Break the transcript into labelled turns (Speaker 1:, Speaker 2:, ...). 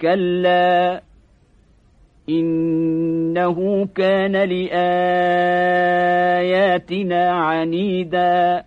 Speaker 1: كلا إنه كان لآياتنا عنيداً